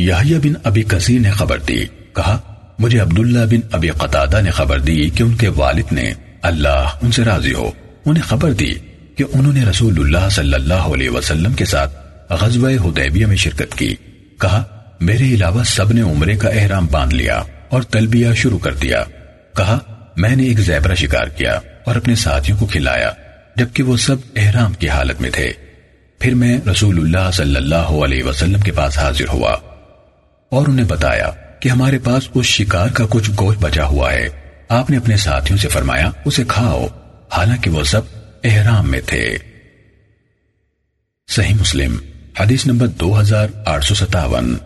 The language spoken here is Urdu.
یحییٰ بن ابی کثیر نے خبر دی۔ کہا، مجھے عبداللہ بن ابی قطادہ نے خبر دی کہ ان کے والد نے اللہ ان سے راضی ہو۔ انہیں خبر دی کہ انہوں نے رسول اللہ صلی اللہ علیہ وسلم کے ساتھ غزوہ حدیبیہ میں شرکت کی۔ کہا، میرے علاوہ سب نے عمرے کا احرام باندھ لیا اور تلبیہ شروع کر دیا۔ کہا، میں نے ایک زیبرہ شکار کیا اور اپنے ساتھیوں کو کھلایا، جبکہ وہ سب احرام کی حالت میں تھے۔ پھر میں رسول اللہ صلی اللہ علیہ وسلم کے پاس حاضر ہوا۔ اور انہیں بتایا کہ ہمارے پاس اس شکار کا کچھ گوشت بچا ہوا ہے۔ آپ نے اپنے ساتھیوں سے فرمایا، اسے کھاؤ۔ حالانکہ وہ سب احرام میں تھے۔ صحیح مسلم، حدیث نمبر دو ہزار آٹھ سو ستاون۔